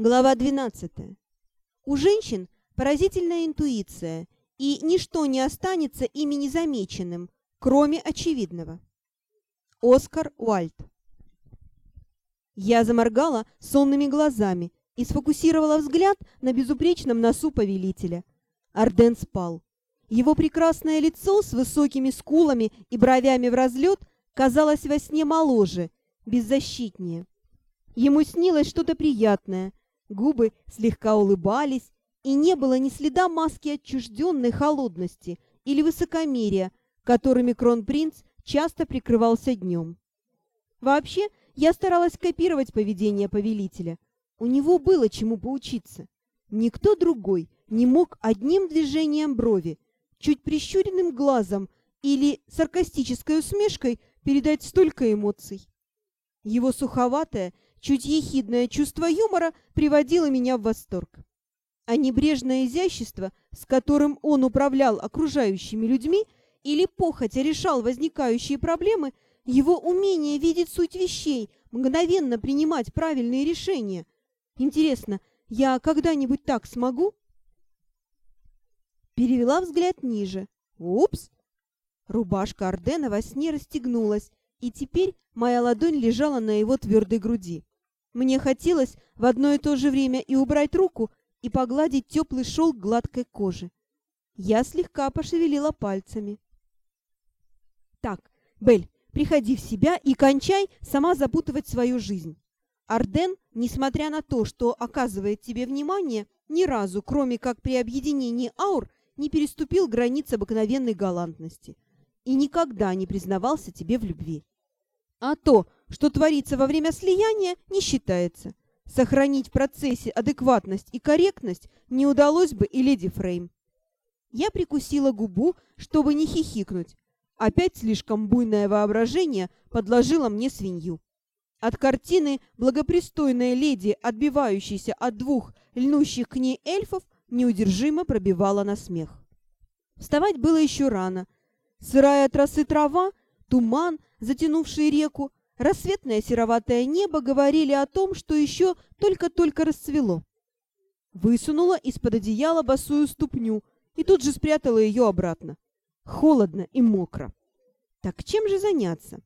Глава 12. У женщин поразительная интуиция, и ничто не останется ими незамеченным, кроме очевидного. Оскар Уальд. Я заморгала сонными глазами и сфокусировала взгляд на безупречном носу повелителя. Арден спал. Его прекрасное лицо с высокими скулами и бровями в разлет казалось во сне моложе, беззащитнее. Ему снилось что-то приятное, губы слегка улыбались, и не было ни следа маски отчужденной холодности или высокомерия, которыми кронпринц часто прикрывался днем. Вообще, я старалась копировать поведение повелителя. У него было чему поучиться. Никто другой не мог одним движением брови, чуть прищуренным глазом или саркастической усмешкой передать столько эмоций. Его суховатое Чуть ехидное чувство юмора приводило меня в восторг. А небрежное изящество, с которым он управлял окружающими людьми или похотя решал возникающие проблемы, его умение видеть суть вещей, мгновенно принимать правильные решения. Интересно, я когда-нибудь так смогу? Перевела взгляд ниже. Упс! Рубашка Ардена во сне расстегнулась, и теперь моя ладонь лежала на его твердой груди. Мне хотелось в одно и то же время и убрать руку, и погладить теплый шелк гладкой кожи. Я слегка пошевелила пальцами. «Так, Бель, приходи в себя и кончай сама запутывать свою жизнь. Арден, несмотря на то, что оказывает тебе внимание, ни разу, кроме как при объединении аур, не переступил границ обыкновенной галантности и никогда не признавался тебе в любви. А то, что творится во время слияния, не считается. Сохранить в процессе адекватность и корректность не удалось бы и леди Фрейм. Я прикусила губу, чтобы не хихикнуть. Опять слишком буйное воображение подложило мне свинью. От картины благопристойная леди, отбивающейся от двух льнущих к ней эльфов, неудержимо пробивала на смех. Вставать было еще рано. Сырая от росы трава, туман, затянувший реку, рассветное сероватое небо говорили о том, что еще только-только расцвело. Высунула из-под одеяла босую ступню и тут же спрятала ее обратно. Холодно и мокро. Так чем же заняться?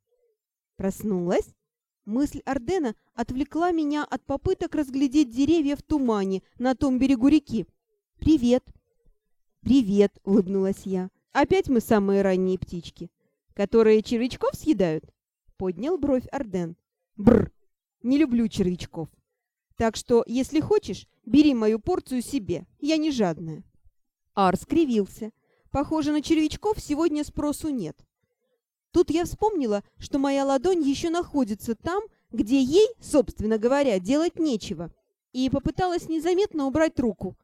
Проснулась. Мысль Ардена отвлекла меня от попыток разглядеть деревья в тумане на том берегу реки. «Привет!» «Привет!» — улыбнулась я. «Опять мы самые ранние птички, которые червячков съедают?» Поднял бровь Арден. Бр, не люблю червячков. Так что, если хочешь, бери мою порцию себе, я не жадная. Ар скривился. Похоже, на червячков сегодня спросу нет. Тут я вспомнила, что моя ладонь еще находится там, где ей, собственно говоря, делать нечего, и попыталась незаметно убрать руку.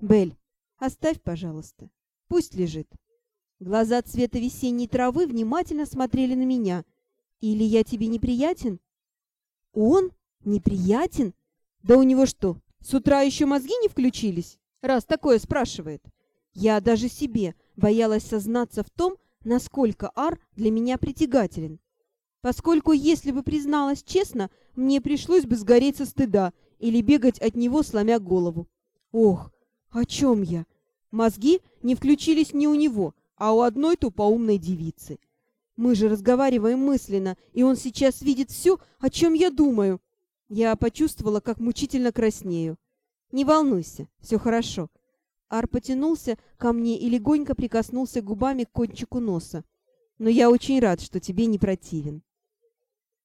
«Бель, оставь, пожалуйста. Пусть лежит». Глаза цвета весенней травы внимательно смотрели на меня — или я тебе неприятен? Он? Неприятен? Да у него что, с утра еще мозги не включились? Раз такое спрашивает. Я даже себе боялась сознаться в том, насколько Ар для меня притягателен. Поскольку, если бы призналась честно, мне пришлось бы сгореть со стыда или бегать от него, сломя голову. Ох, о чем я? Мозги не включились не у него, а у одной тупоумной девицы. Мы же разговариваем мысленно, и он сейчас видит все, о чем я думаю. Я почувствовала, как мучительно краснею. Не волнуйся, все хорошо. Ар потянулся ко мне и легонько прикоснулся губами к кончику носа. Но я очень рад, что тебе не противен.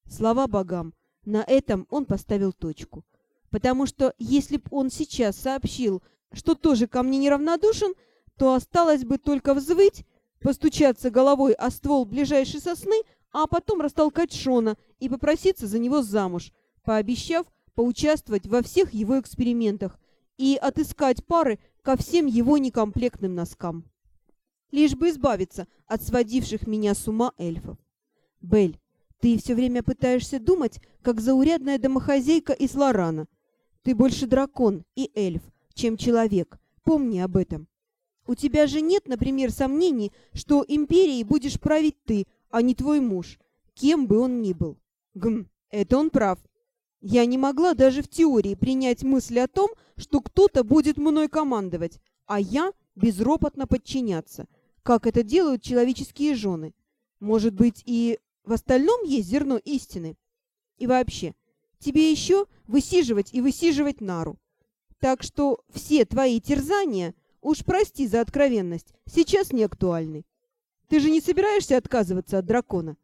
Слова богам. На этом он поставил точку. Потому что если б он сейчас сообщил, что тоже ко мне неравнодушен, то осталось бы только взвыть постучаться головой о ствол ближайшей сосны, а потом растолкать Шона и попроситься за него замуж, пообещав поучаствовать во всех его экспериментах и отыскать пары ко всем его некомплектным носкам. Лишь бы избавиться от сводивших меня с ума эльфов. Бель, ты все время пытаешься думать, как заурядная домохозяйка из Лорана. Ты больше дракон и эльф, чем человек. Помни об этом. У тебя же нет, например, сомнений, что империей будешь править ты, а не твой муж, кем бы он ни был. Гм, это он прав. Я не могла даже в теории принять мысль о том, что кто-то будет мной командовать, а я безропотно подчиняться, как это делают человеческие жены. Может быть, и в остальном есть зерно истины? И вообще, тебе еще высиживать и высиживать нару. Так что все твои терзания, уж прости за откровенность, сейчас не актуальны. Ты же не собираешься отказываться от дракона?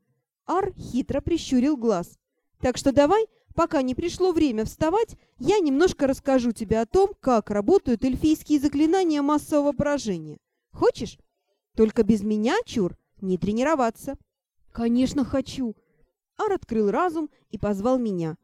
Ар хитро прищурил глаз. Так что давай, пока не пришло время вставать, я немножко расскажу тебе о том, как работают эльфийские заклинания массового поражения. Хочешь? Только без меня, чур, не тренироваться. Конечно, хочу. Ар открыл разум и позвал меня.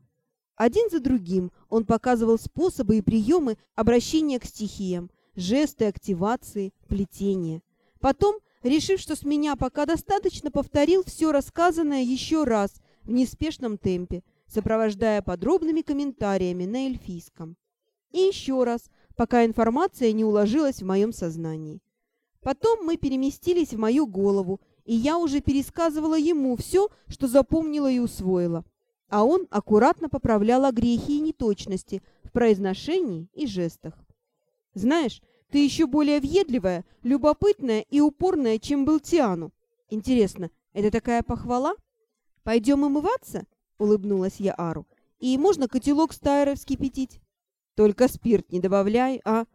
Один за другим он показывал способы и приемы обращения к стихиям, жесты активации, плетения. Потом, решив, что с меня пока достаточно, повторил все рассказанное еще раз в неспешном темпе, сопровождая подробными комментариями на эльфийском. И еще раз, пока информация не уложилась в моем сознании. Потом мы переместились в мою голову, и я уже пересказывала ему все, что запомнила и усвоила а он аккуратно поправлял огрехи и неточности в произношении и жестах. «Знаешь, ты еще более въедливая, любопытная и упорная, чем был Тиану. Интересно, это такая похвала? Пойдем умываться?» — улыбнулась я Ару. «И можно котелок с тайрой вскипятить?» «Только спирт не добавляй, а?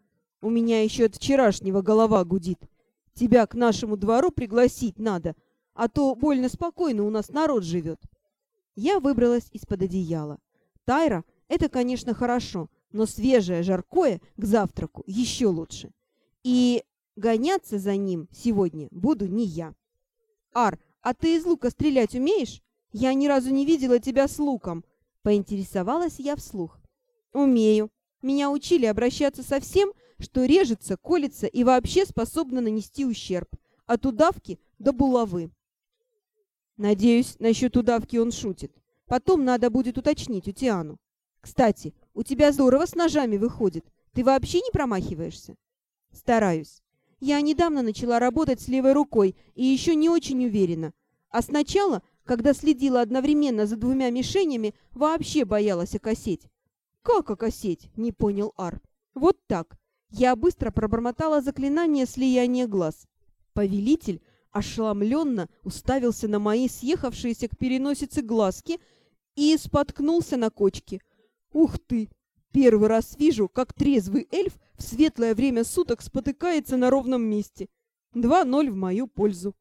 У меня еще от вчерашнего голова гудит. Тебя к нашему двору пригласить надо, а то больно спокойно у нас народ живет». Я выбралась из-под одеяла. Тайра — это, конечно, хорошо, но свежее жаркое к завтраку еще лучше. И гоняться за ним сегодня буду не я. «Ар, а ты из лука стрелять умеешь? Я ни разу не видела тебя с луком», — поинтересовалась я вслух. «Умею. Меня учили обращаться со всем, что режется, колется и вообще способно нанести ущерб. От удавки до булавы. Надеюсь, насчет удавки он шутит. Потом надо будет уточнить у Тиану. Кстати, у тебя здорово с ножами выходит. Ты вообще не промахиваешься? Стараюсь. Я недавно начала работать с левой рукой и еще не очень уверена. А сначала, когда следила одновременно за двумя мишенями, вообще боялась окосеть. «Как окосеть?» — не понял Ар. «Вот так». Я быстро пробормотала заклинание слияния глаз. Повелитель ошеломленно уставился на мои съехавшиеся к переносице глазки и споткнулся на кочке. «Ух ты! Первый раз вижу, как трезвый эльф в светлое время суток спотыкается на ровном месте. Два ноль в мою пользу».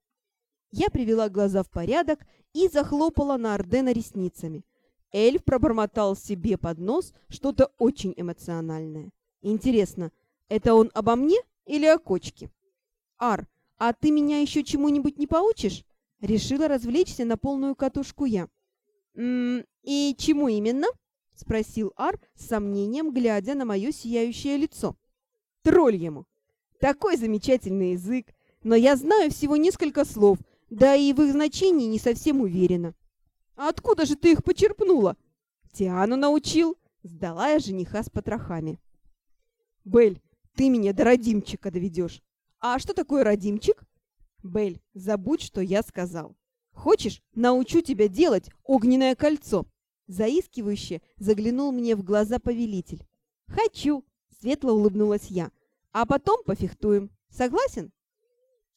Я привела глаза в порядок и захлопала на Ордена ресницами. Эльф пробормотал себе под нос что-то очень эмоциональное. Интересно, это он обо мне или о кочке? Ар, «А ты меня еще чему-нибудь не поучишь?» Решила развлечься на полную катушку я. «М -м, «И чему именно?» — спросил Ар с сомнением, глядя на мое сияющее лицо. «Тролль ему! Такой замечательный язык! Но я знаю всего несколько слов, да и в их значении не совсем уверена». «А откуда же ты их почерпнула?» «Тиану научил!» — сдала я жениха с потрохами. «Бель, ты меня до родимчика доведешь!» А что такое родимчик? Бель, забудь, что я сказал. Хочешь, научу тебя делать огненное кольцо? Заискивающе заглянул мне в глаза повелитель. Хочу, светло улыбнулась я. А потом пофехтуем. Согласен?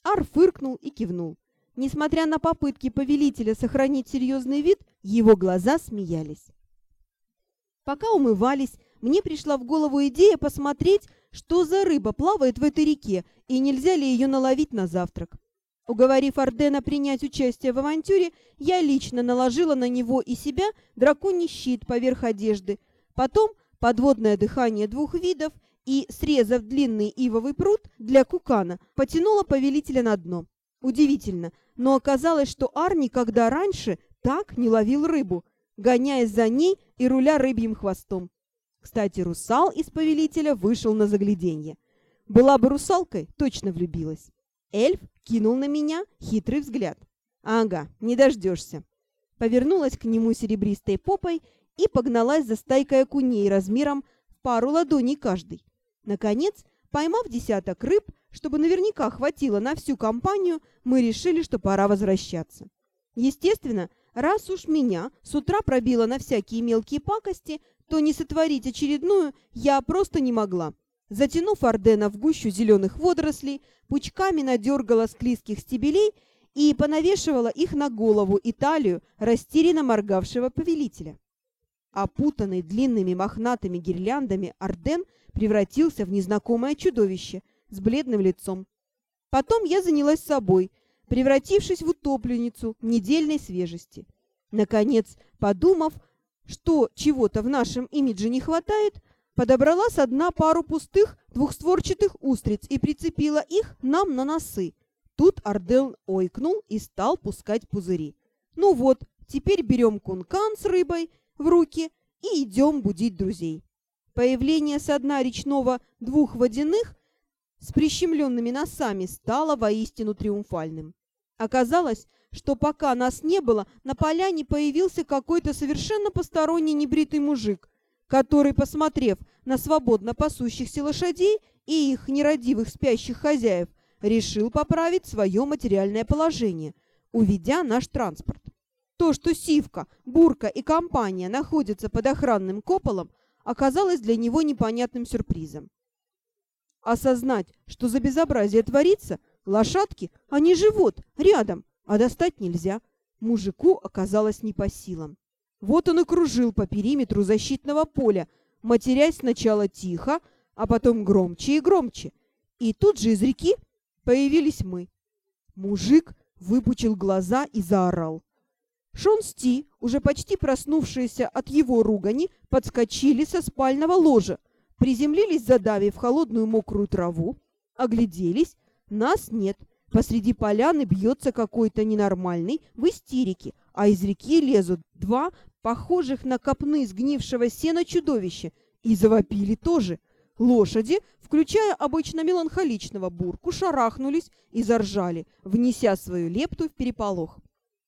Ар фыркнул и кивнул. Несмотря на попытки повелителя сохранить серьезный вид, его глаза смеялись. Пока умывались, мне пришла в голову идея посмотреть, что за рыба плавает в этой реке и нельзя ли ее наловить на завтрак. Уговорив Ардена принять участие в авантюре, я лично наложила на него и себя драконий щит поверх одежды, потом подводное дыхание двух видов и, срезав длинный ивовый пруд для кукана, потянула повелителя на дно. Удивительно, но оказалось, что Ар никогда раньше так не ловил рыбу, гоняясь за ней и руля рыбьим хвостом. Кстати, русал из повелителя вышел на загляденье. Была бы русалкой, точно влюбилась. Эльф кинул на меня хитрый взгляд. «Ага, не дождешься». Повернулась к нему серебристой попой и погналась за стайкой окуней размером в пару ладоней каждый. Наконец, поймав десяток рыб, чтобы наверняка хватило на всю компанию, мы решили, что пора возвращаться. Естественно, раз уж меня с утра пробило на всякие мелкие пакости, то не сотворить очередную я просто не могла. Затянув Ордена в гущу зеленых водорослей, пучками надергала склизких стебелей и понавешивала их на голову и талию растерянно моргавшего повелителя. Опутанный длинными мохнатыми гирляндами, Орден превратился в незнакомое чудовище с бледным лицом. Потом я занялась собой, превратившись в утопленницу недельной свежести. Наконец, подумав, что чего-то в нашем имидже не хватает, подобрала с дна пару пустых двухстворчатых устриц и прицепила их нам на носы. Тут Ардел ойкнул и стал пускать пузыри. Ну вот, теперь берем кункан с рыбой в руки и идем будить друзей. Появление со дна речного двух водяных с прищемленными носами стало воистину триумфальным. Оказалось, что пока нас не было, на поляне появился какой-то совершенно посторонний небритый мужик, который, посмотрев на свободно пасущихся лошадей и их нерадивых спящих хозяев, решил поправить свое материальное положение, уведя наш транспорт. То, что Сивка, Бурка и компания находятся под охранным куполом, оказалось для него непонятным сюрпризом. Осознать, что за безобразие творится, лошадки, они живут рядом, а достать нельзя, мужику оказалось не по силам. Вот он и кружил по периметру защитного поля, матерясь сначала тихо, а потом громче и громче. И тут же из реки появились мы. Мужик выпучил глаза и заорал. Шон Сти, уже почти проснувшиеся от его ругани, подскочили со спального ложа, приземлились, задавив холодную мокрую траву, огляделись, нас нет. Посреди поляны бьется какой-то ненормальный в истерике, а из реки лезут два похожих на копны сгнившего сена чудовища, и завопили тоже. Лошади, включая обычно меланхоличного бурку, шарахнулись и заржали, внеся свою лепту в переполох.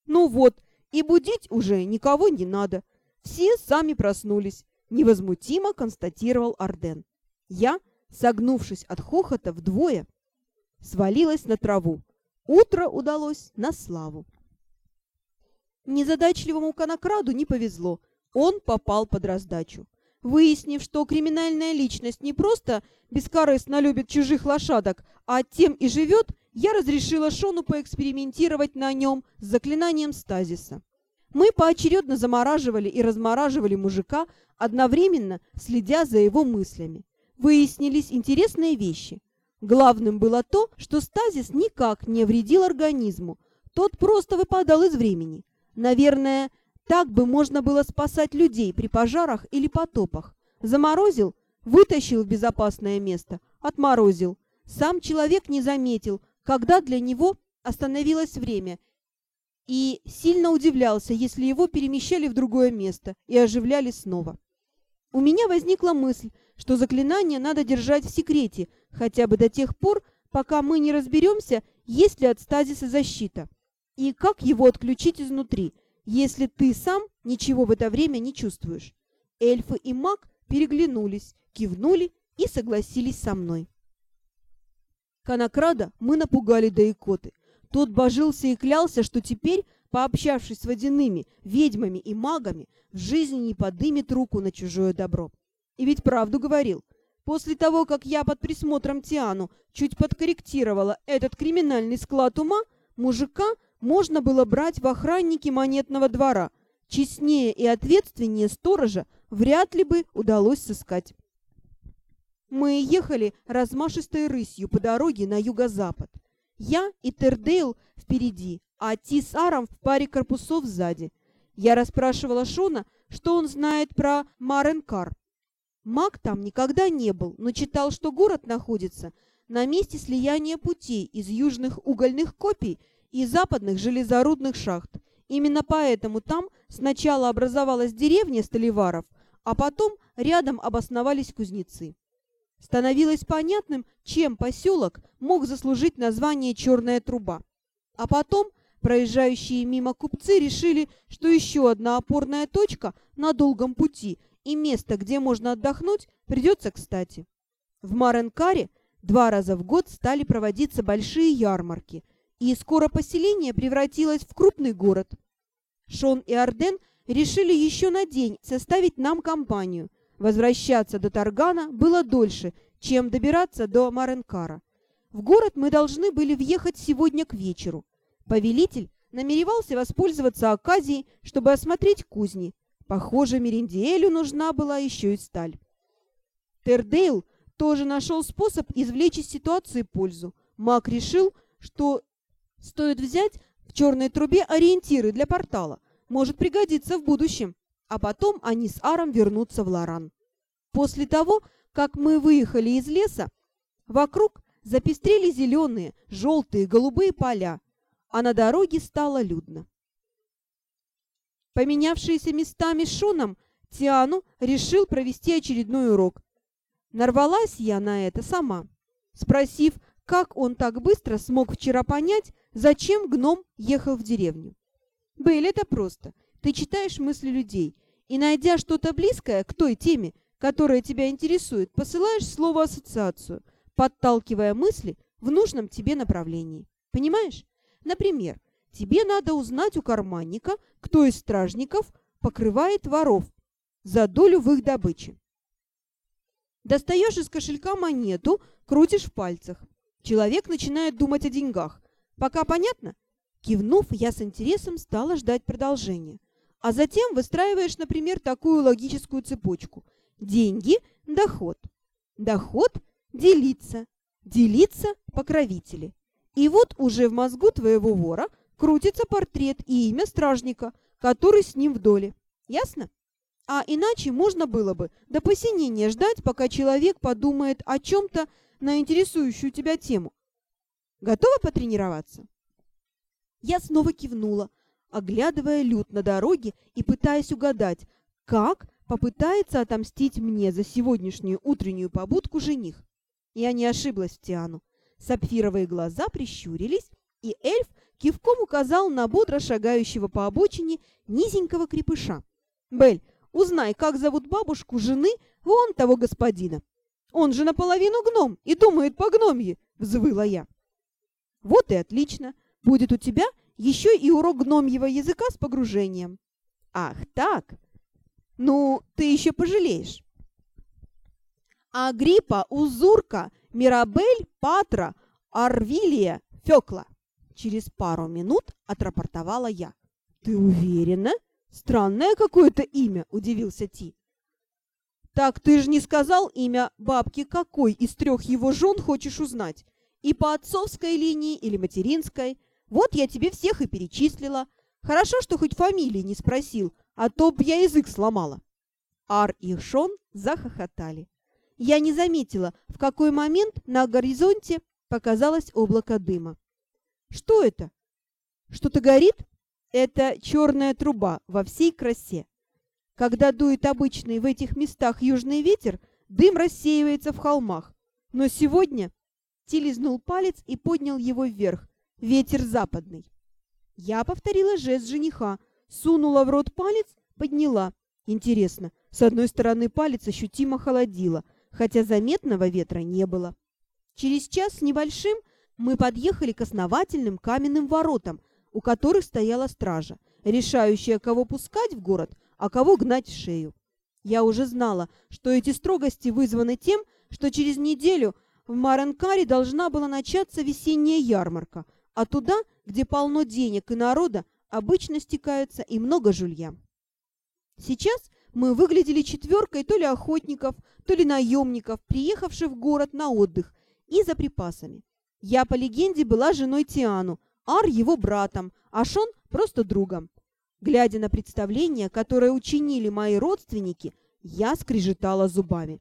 Ну вот, и будить уже никого не надо. Все сами проснулись, невозмутимо констатировал Арден. Я, согнувшись от хохота вдвое, свалилась на траву. Утро удалось на славу. Незадачливому конокраду не повезло. Он попал под раздачу. Выяснив, что криминальная личность не просто бескорыстно любит чужих лошадок, а тем и живет, я разрешила Шону поэкспериментировать на нем с заклинанием стазиса. Мы поочередно замораживали и размораживали мужика, одновременно следя за его мыслями. Выяснились интересные вещи. Главным было то, что стазис никак не вредил организму, тот просто выпадал из времени. Наверное, так бы можно было спасать людей при пожарах или потопах. Заморозил, вытащил в безопасное место, отморозил. Сам человек не заметил, когда для него остановилось время, и сильно удивлялся, если его перемещали в другое место и оживляли снова. У меня возникла мысль, что заклинание надо держать в секрете, хотя бы до тех пор, пока мы не разберемся, есть ли от стазиса защита. И как его отключить изнутри, если ты сам ничего в это время не чувствуешь? Эльфы и маг переглянулись, кивнули и согласились со мной. Конокрада мы напугали до икоты. Тот божился и клялся, что теперь, пообщавшись с водяными, ведьмами и магами, в жизни не подымет руку на чужое добро. И ведь правду говорил. После того, как я под присмотром Тиану чуть подкорректировала этот криминальный склад ума, мужика можно было брать в охранники монетного двора. Честнее и ответственнее сторожа вряд ли бы удалось сыскать. Мы ехали размашистой рысью по дороге на юго-запад. Я и Тердейл впереди, а Ти с Аром в паре корпусов сзади. Я расспрашивала Шона, что он знает про Маренкар. Маг там никогда не был, но читал, что город находится на месте слияния путей из южных угольных копий и западных железорудных шахт. Именно поэтому там сначала образовалась деревня Столиваров, а потом рядом обосновались кузнецы. Становилось понятным, чем поселок мог заслужить название «Черная труба». А потом проезжающие мимо купцы решили, что еще одна опорная точка на долгом пути и место, где можно отдохнуть, придется кстати. В Маренкаре два раза в год стали проводиться большие ярмарки, и скоро поселение превратилось в крупный город. Шон и Арден решили еще на день составить нам компанию. Возвращаться до Таргана было дольше, чем добираться до Маренкара. В город мы должны были въехать сегодня к вечеру. Повелитель намеревался воспользоваться оказией, чтобы осмотреть кузни. Похоже, Мериндиэлю нужна была еще и сталь. Тердейл тоже нашел способ извлечь из ситуации пользу. Маг решил, что стоит взять в черной трубе ориентиры для портала. Может пригодиться в будущем. А потом они с Аром вернутся в Лоран. После того, как мы выехали из леса, вокруг запестрели зеленые, желтые, голубые поля, а на дороге стало людно. Поменявшиеся местами с Шоном, Тиану решил провести очередной урок. Нарвалась я на это сама, спросив, как он так быстро смог вчера понять, зачем гном ехал в деревню. Бэйл, это просто. Ты читаешь мысли людей, и, найдя что-то близкое к той теме, которая тебя интересует, посылаешь слово ассоциацию, подталкивая мысли в нужном тебе направлении. Понимаешь? Например, тебе надо узнать у карманника, кто из стражников покрывает воров за долю в их добыче. Достаешь из кошелька монету, крутишь в пальцах. Человек начинает думать о деньгах. Пока понятно? Кивнув, я с интересом стала ждать продолжения. А затем выстраиваешь, например, такую логическую цепочку. Деньги – доход. Доход – делиться. Делиться – покровители. И вот уже в мозгу твоего вора крутится портрет и имя стражника, который с ним в доле. Ясно? А иначе можно было бы до посинения ждать, пока человек подумает о чем-то на интересующую тебя тему. Готова потренироваться? Я снова кивнула, оглядывая люд на дороге и пытаясь угадать, как попытается отомстить мне за сегодняшнюю утреннюю побудку жених. Я не ошиблась в Тиану. Сапфировые глаза прищурились, и эльф кивком указал на бодро шагающего по обочине низенького крепыша. «Бель, узнай, как зовут бабушку жены вон того господина. Он же наполовину гном и думает по гномье!» — взвыла я. «Вот и отлично. Будет у тебя еще и урок гномьего языка с погружением». «Ах так! Ну, ты еще пожалеешь». Агриппа, Узурка, Мирабель, Патра, Арвилия, Фёкла. Через пару минут отрапортовала я. «Ты уверена? Странное какое-то имя», — удивился Ти. «Так ты же не сказал имя бабки какой из трех его жен хочешь узнать? И по отцовской линии или материнской? Вот я тебе всех и перечислила. Хорошо, что хоть фамилии не спросил, а то б я язык сломала». Ар и Шон захохотали. Я не заметила, в какой момент на горизонте показалось облако дыма. Что это? Что-то горит? Это черная труба во всей красе. Когда дует обычный в этих местах южный ветер, дым рассеивается в холмах. Но сегодня Ти лизнул палец и поднял его вверх. Ветер западный. Я повторила жест жениха, сунула в рот палец, подняла. Интересно, с одной стороны палец ощутимо холодило, хотя заметного ветра не было. Через час с небольшим мы подъехали к основательным каменным воротам, у которых стояла стража, решающая, кого пускать в город, а кого гнать в шею. Я уже знала, что эти строгости вызваны тем, что через неделю в Маренкаре должна была начаться весенняя ярмарка, а туда, где полно денег и народа, обычно стекаются и много жулья. Сейчас мы выглядели четверкой то ли охотников, то ли наемников, приехавших в город на отдых и за припасами. Я, по легенде, была женой Тиану, Ар его братом, а Шон просто другом. Глядя на представление, которое учинили мои родственники, я скрежетала зубами.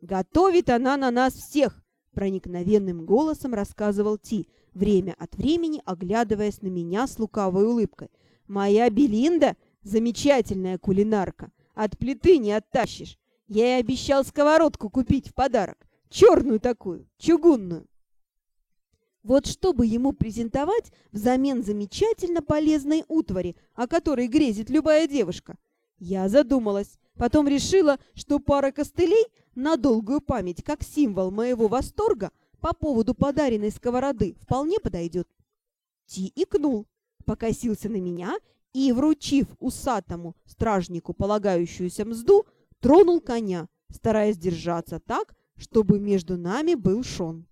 «Готовит она на нас всех!» — проникновенным голосом рассказывал Ти, время от времени оглядываясь на меня с лукавой улыбкой. «Моя Белинда — замечательная кулинарка. От плиты не оттащишь. Я ей обещал сковородку купить в подарок. Черную такую, чугунную. Вот чтобы ему презентовать взамен замечательно полезной утвари, о которой грезит любая девушка. Я задумалась, потом решила, что пара костылей на долгую память, как символ моего восторга по поводу подаренной сковороды, вполне подойдет. Ти икнул, покосился на меня и, вручив усатому стражнику полагающуюся мзду, тронул коня, стараясь держаться так, чтобы между нами был Шон.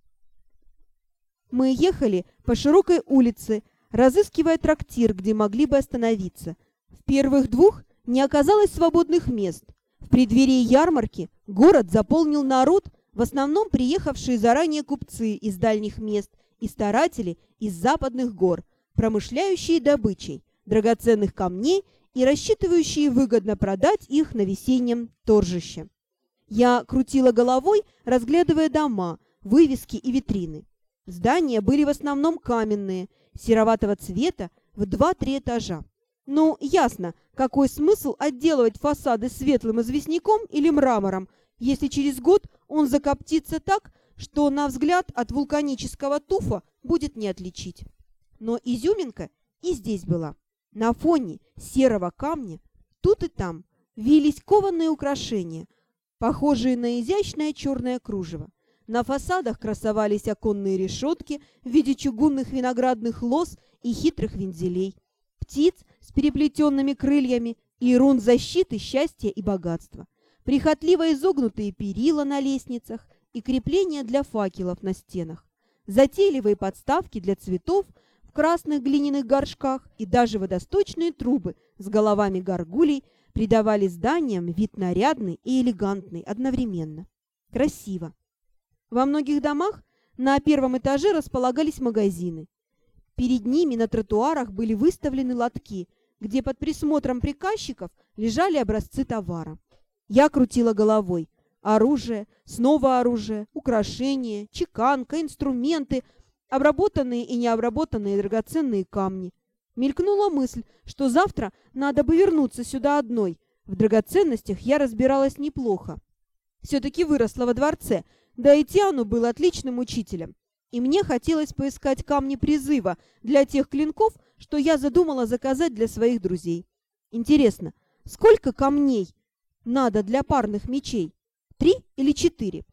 Мы ехали по широкой улице, разыскивая трактир, где могли бы остановиться. В первых двух не оказалось свободных мест. В преддверии ярмарки город заполнил народ, в основном приехавшие заранее купцы из дальних мест и старатели из западных гор, промышляющие добычей, драгоценных камней и рассчитывающие выгодно продать их на весеннем торжище. Я крутила головой, разглядывая дома, вывески и витрины. Здания были в основном каменные, сероватого цвета, в два-три этажа. Ну, ясно, какой смысл отделывать фасады светлым известняком или мрамором, если через год он закоптится так, что, на взгляд, от вулканического туфа будет не отличить. Но изюминка и здесь была. На фоне серого камня тут и там вились кованые украшения, похожие на изящное черное кружево. На фасадах красовались оконные решетки в виде чугунных виноградных лоз и хитрых вензелей, птиц с переплетенными крыльями и рун защиты счастья и богатства, прихотливо изогнутые перила на лестницах и крепления для факелов на стенах, затейливые подставки для цветов – в красных глиняных горшках и даже водосточные трубы с головами горгулей придавали зданиям вид нарядный и элегантный одновременно. Красиво. Во многих домах на первом этаже располагались магазины. Перед ними на тротуарах были выставлены лотки, где под присмотром приказчиков лежали образцы товара. Я крутила головой. Оружие, снова оружие, украшения, чеканка, инструменты – обработанные и необработанные драгоценные камни. Мелькнула мысль, что завтра надо бы вернуться сюда одной. В драгоценностях я разбиралась неплохо. Все-таки выросла во дворце, да и Тиану был отличным учителем. И мне хотелось поискать камни призыва для тех клинков, что я задумала заказать для своих друзей. Интересно, сколько камней надо для парных мечей? Три или четыре?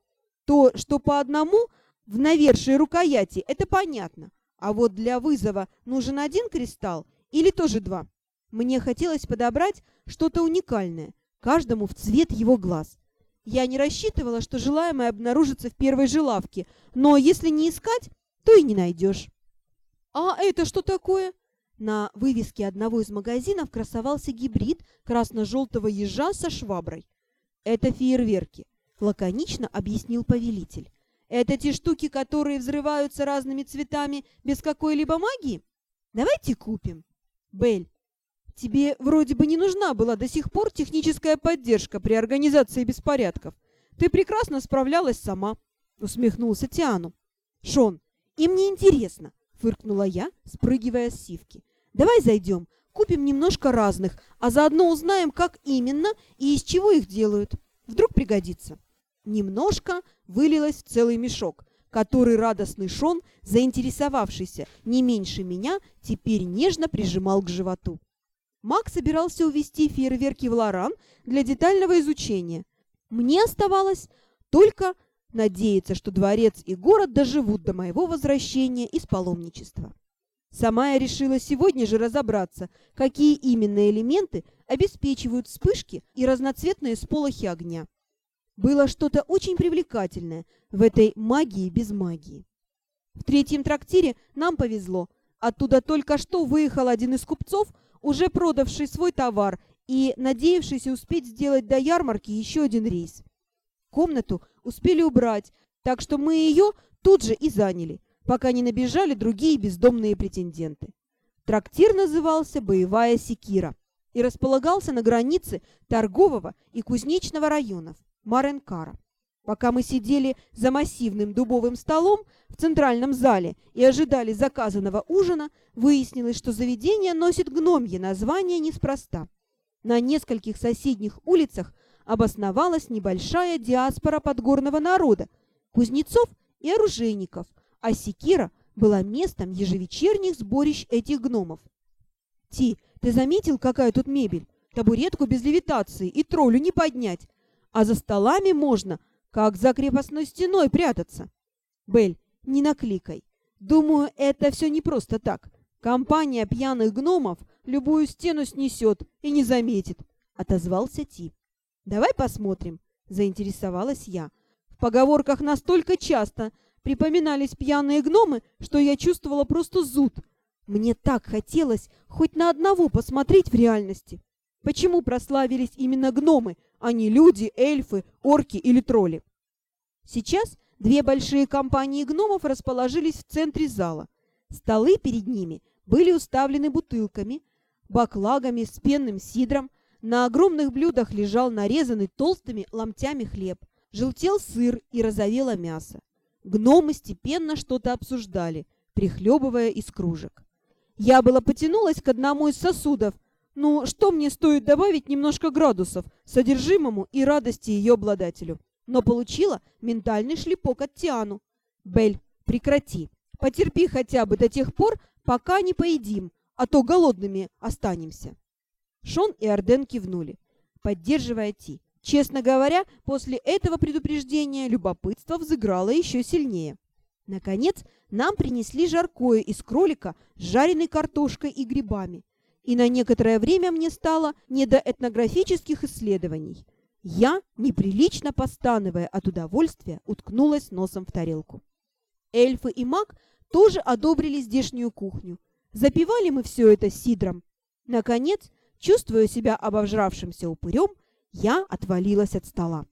То, что по одному в навершии рукояти, это понятно. А вот для вызова нужен один кристалл или тоже два? Мне хотелось подобрать что-то уникальное, каждому в цвет его глаз. Я не рассчитывала, что желаемое обнаружится в первой же лавке, но если не искать, то и не найдешь. «А это что такое?» На вывеске одного из магазинов красовался гибрид красно-желтого ежа со шваброй. «Это фейерверки», — лаконично объяснил повелитель. Это те штуки, которые взрываются разными цветами без какой-либо магии? Давайте купим. Бель, тебе вроде бы не нужна была до сих пор техническая поддержка при организации беспорядков. Ты прекрасно справлялась сама, усмехнулся Тиану. Шон, им не интересно, фыркнула я, спрыгивая с сивки. Давай зайдем, купим немножко разных, а заодно узнаем, как именно и из чего их делают. Вдруг пригодится. Немножко вылилось в целый мешок, который радостный Шон, заинтересовавшийся не меньше меня, теперь нежно прижимал к животу. Мак собирался увезти фейерверки в Лоран для детального изучения. Мне оставалось только надеяться, что дворец и город доживут до моего возвращения из паломничества. Сама я решила сегодня же разобраться, какие именно элементы обеспечивают вспышки и разноцветные сполохи огня. Было что-то очень привлекательное в этой магии без магии. В третьем трактире нам повезло. Оттуда только что выехал один из купцов, уже продавший свой товар и надеявшийся успеть сделать до ярмарки еще один рейс. Комнату успели убрать, так что мы ее тут же и заняли, пока не набежали другие бездомные претенденты. Трактир назывался «Боевая секира» и располагался на границе торгового и кузнечного районов. Маренкара. Пока мы сидели за массивным дубовым столом в центральном зале и ожидали заказанного ужина, выяснилось, что заведение носит гномье название неспроста. На нескольких соседних улицах обосновалась небольшая диаспора подгорного народа, кузнецов и оружейников, а Секира была местом ежевечерних сборищ этих гномов. «Ти, ты заметил, какая тут мебель? Табуретку без левитации и троллю не поднять а за столами можно, как за крепостной стеной, прятаться. Бель, не накликай. Думаю, это все не просто так. Компания пьяных гномов любую стену снесет и не заметит, — отозвался Ти. «Давай посмотрим», — заинтересовалась я. В поговорках настолько часто припоминались пьяные гномы, что я чувствовала просто зуд. Мне так хотелось хоть на одного посмотреть в реальности. Почему прославились именно гномы, а не люди, эльфы, орки или тролли? Сейчас две большие компании гномов расположились в центре зала. Столы перед ними были уставлены бутылками, баклагами с пенным сидром, на огромных блюдах лежал нарезанный толстыми ломтями хлеб, желтел сыр и розовело мясо. Гномы степенно что-то обсуждали, прихлебывая из кружек. Я было потянулась к одному из сосудов, ну, что мне стоит добавить немножко градусов содержимому и радости ее обладателю? Но получила ментальный шлепок от Тиану. Бель, прекрати. Потерпи хотя бы до тех пор, пока не поедим, а то голодными останемся. Шон и Арден кивнули, поддерживая Ти. Честно говоря, после этого предупреждения любопытство взыграло еще сильнее. Наконец, нам принесли жаркое из кролика с жареной картошкой и грибами. И на некоторое время мне стало не до этнографических исследований. Я, неприлично постановая от удовольствия, уткнулась носом в тарелку. Эльфы и маг тоже одобрили здешнюю кухню. Запивали мы все это сидром. Наконец, Чувствуя себя обожравшимся упырем, я отвалилась от стола.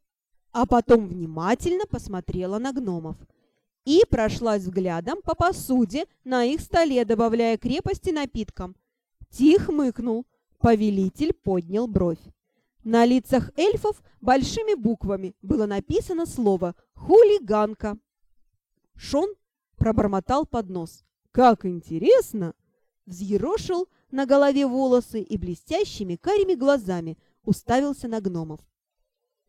А потом внимательно посмотрела на гномов и прошлась взглядом по посуде на их столе, добавляя крепости напиткам. Тих мыкнул, повелитель поднял бровь. На лицах эльфов большими буквами было написано слово «хулиганка». Шон пробормотал под нос. «Как интересно!» Взъерошил на голове волосы и блестящими карими глазами уставился на гномов.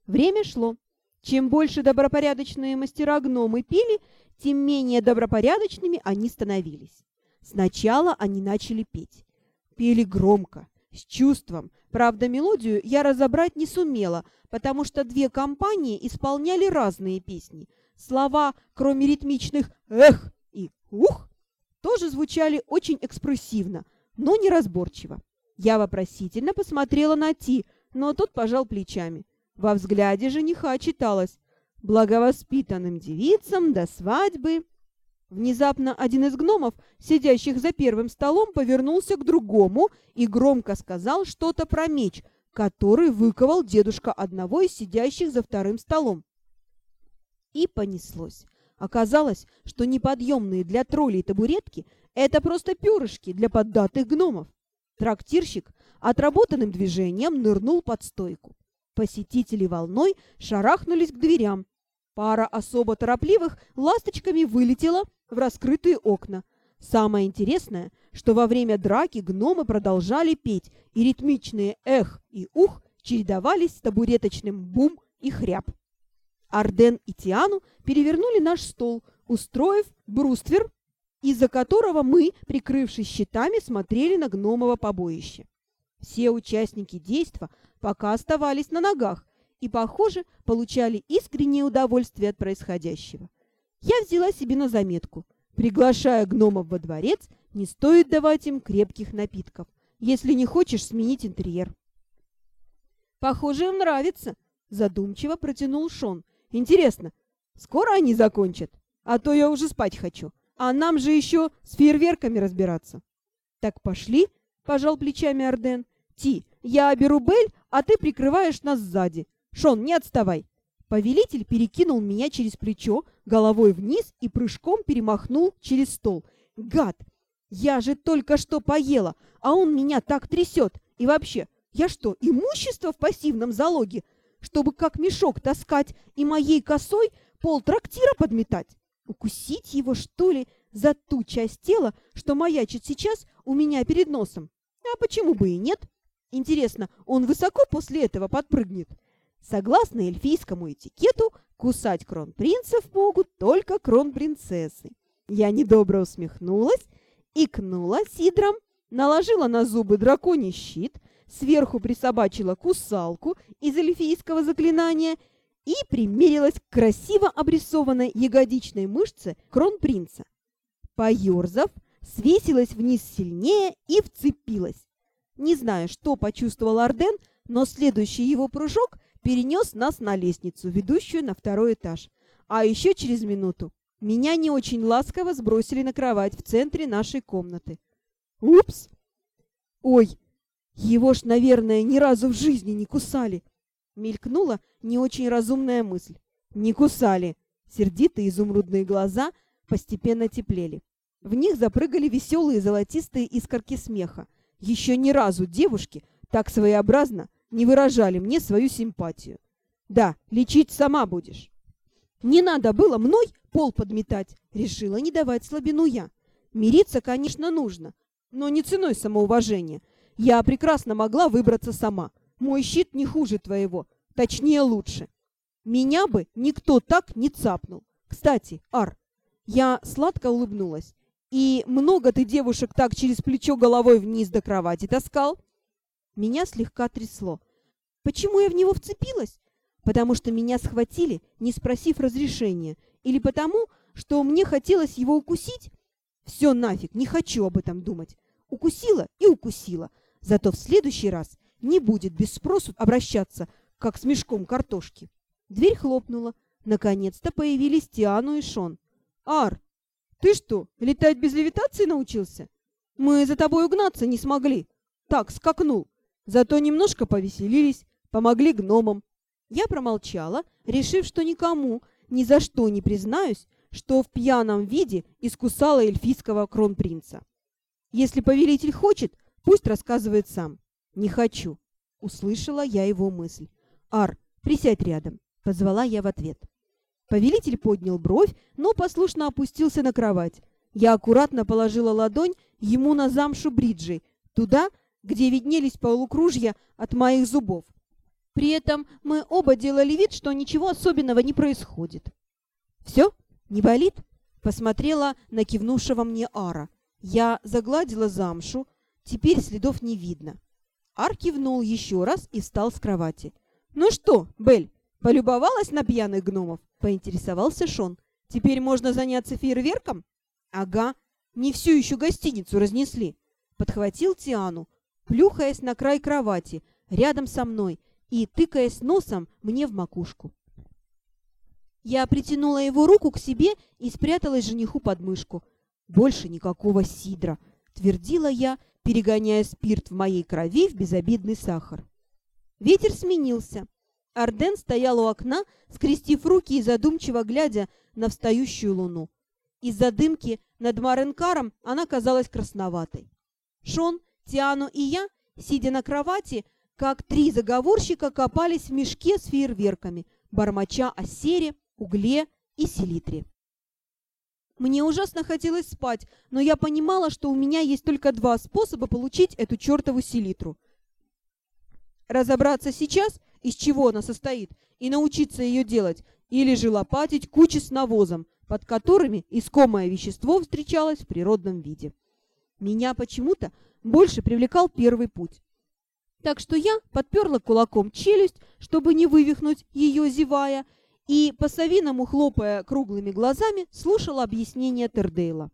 Время шло. Чем больше добропорядочные мастера-гномы пили, тем менее добропорядочными они становились. Сначала они начали петь. Пели громко, с чувством. Правда, мелодию я разобрать не сумела, потому что две компании исполняли разные песни. Слова, кроме ритмичных «эх» и «ух», тоже звучали очень экспрессивно – но неразборчиво. Я вопросительно посмотрела на Ти, но тот пожал плечами. Во взгляде жениха читалось «Благовоспитанным девицам до свадьбы». Внезапно один из гномов, сидящих за первым столом, повернулся к другому и громко сказал что-то про меч, который выковал дедушка одного из сидящих за вторым столом. И понеслось. Оказалось, что неподъемные для троллей табуретки это просто перышки для поддатых гномов. Трактирщик отработанным движением нырнул под стойку. Посетители волной шарахнулись к дверям. Пара особо торопливых ласточками вылетела в раскрытые окна. Самое интересное, что во время драки гномы продолжали петь, и ритмичные «эх» и «ух» чередовались с табуреточным «бум» и «хряб». Арден и Тиану перевернули наш стол, устроив бруствер из-за которого мы, прикрывшись щитами, смотрели на гномово побоище. Все участники действа пока оставались на ногах и, похоже, получали искреннее удовольствие от происходящего. Я взяла себе на заметку. Приглашая гномов во дворец, не стоит давать им крепких напитков, если не хочешь сменить интерьер. «Похоже, им нравится», — задумчиво протянул Шон. «Интересно, скоро они закончат? А то я уже спать хочу». А нам же еще с фейерверками разбираться. Так пошли, пожал плечами Арден. Ти, я беру Бель, а ты прикрываешь нас сзади. Шон, не отставай. Повелитель перекинул меня через плечо, головой вниз и прыжком перемахнул через стол. Гад! Я же только что поела, а он меня так трясет. И вообще, я что, имущество в пассивном залоге? Чтобы как мешок таскать и моей косой пол трактира подметать? Укусить его, что ли, за ту часть тела, что маячит сейчас у меня перед носом? А почему бы и нет? Интересно, он высоко после этого подпрыгнет? Согласно эльфийскому этикету, кусать кронпринцев могут только кронпринцессы. Я недобро усмехнулась, икнула сидром, наложила на зубы драконий щит, сверху присобачила кусалку из эльфийского заклинания – и примерилась к красиво обрисованной ягодичной мышце кронпринца. Поерзав, свесилась вниз сильнее и вцепилась. Не знаю, что почувствовал Арден, но следующий его прыжок перенес нас на лестницу, ведущую на второй этаж. А еще через минуту меня не очень ласково сбросили на кровать в центре нашей комнаты. Упс! Ой, его ж, наверное, ни разу в жизни не кусали. Мелькнула не очень разумная мысль. Не кусали. Сердитые изумрудные глаза постепенно теплели. В них запрыгали веселые золотистые искорки смеха. Еще ни разу девушки так своеобразно не выражали мне свою симпатию. Да, лечить сама будешь. Не надо было мной пол подметать, решила не давать слабину я. Мириться, конечно, нужно, но не ценой самоуважения. Я прекрасно могла выбраться сама. Мой щит не хуже твоего, точнее лучше. Меня бы никто так не цапнул. Кстати, Ар, я сладко улыбнулась. И много ты девушек так через плечо головой вниз до кровати таскал? Меня слегка трясло. Почему я в него вцепилась? Потому что меня схватили, не спросив разрешения, или потому, что мне хотелось его укусить? Все нафиг, не хочу об этом думать. Укусила и укусила. Зато в следующий раз не будет без спросу обращаться, как с мешком картошки. Дверь хлопнула. Наконец-то появились Тиану и Шон. «Ар, ты что, летать без левитации научился? Мы за тобой угнаться не смогли. Так, скакнул. Зато немножко повеселились, помогли гномам. Я промолчала, решив, что никому ни за что не признаюсь, что в пьяном виде искусала эльфийского кронпринца. Если повелитель хочет, пусть рассказывает сам. Не хочу. Услышала я его мысль. Ар, присядь рядом. Позвала я в ответ. Повелитель поднял бровь, но послушно опустился на кровать. Я аккуратно положила ладонь ему на замшу бриджи, туда, где виднелись полукружья от моих зубов. При этом мы оба делали вид, что ничего особенного не происходит. «Все? Не болит?» — посмотрела на кивнувшего мне Ара. Я загладила замшу, теперь следов не видно. Ар кивнул еще раз и встал с кровати. «Ну что, Бель, полюбовалась на пьяных гномов?» — поинтересовался Шон. «Теперь можно заняться фейерверком?» «Ага, не всю еще гостиницу разнесли», — подхватил Тиану, плюхаясь на край кровати, рядом со мной, и тыкаясь носом мне в макушку. Я притянула его руку к себе и спряталась жениху под мышку. «Больше никакого сидра», — твердила я, перегоняя спирт в моей крови в безобидный сахар. Ветер сменился. Арден стоял у окна, скрестив руки и задумчиво глядя на встающую луну. Из-за дымки над Маренкаром она казалась красноватой. Шон, Тиану и я, сидя на кровати, как три заговорщика копались в мешке с фейерверками, бормоча о сере, угле и селитре. Мне ужасно хотелось спать, но я понимала, что у меня есть только два способа получить эту чертову селитру. Разобраться сейчас из чего она состоит, и научиться ее делать, или же лопатить кучи с навозом, под которыми искомое вещество встречалось в природном виде. Меня почему-то больше привлекал первый путь. Так что я подперла кулаком челюсть, чтобы не вывихнуть ее, зевая, и, по-совиному хлопая круглыми глазами, слушала объяснение Тердейла.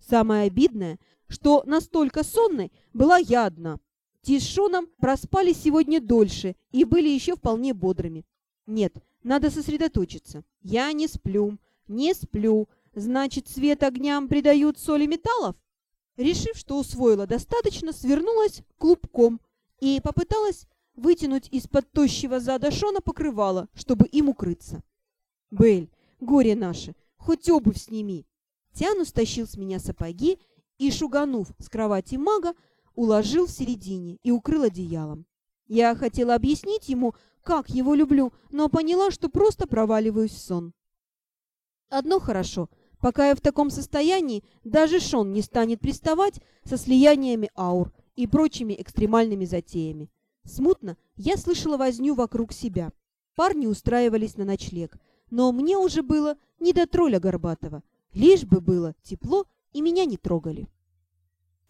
Самое обидное, что настолько сонной была я одна. Ти с Шоном проспали сегодня дольше и были еще вполне бодрыми. Нет, надо сосредоточиться. Я не сплю, не сплю. Значит, свет огням придают соли металлов? Решив, что усвоила достаточно, свернулась клубком и попыталась вытянуть из-под тощего зада Шона покрывало, чтобы им укрыться. «Бель, горе наше, хоть обувь сними!» Тяну стащил с меня сапоги и, шуганув с кровати мага, уложил в середине и укрыл одеялом. Я хотела объяснить ему, как его люблю, но поняла, что просто проваливаюсь в сон. Одно хорошо. Пока я в таком состоянии, даже Шон не станет приставать со слияниями аур и прочими экстремальными затеями. Смутно я слышала возню вокруг себя. Парни устраивались на ночлег, но мне уже было не до тролля Горбатова. Лишь бы было тепло и меня не трогали.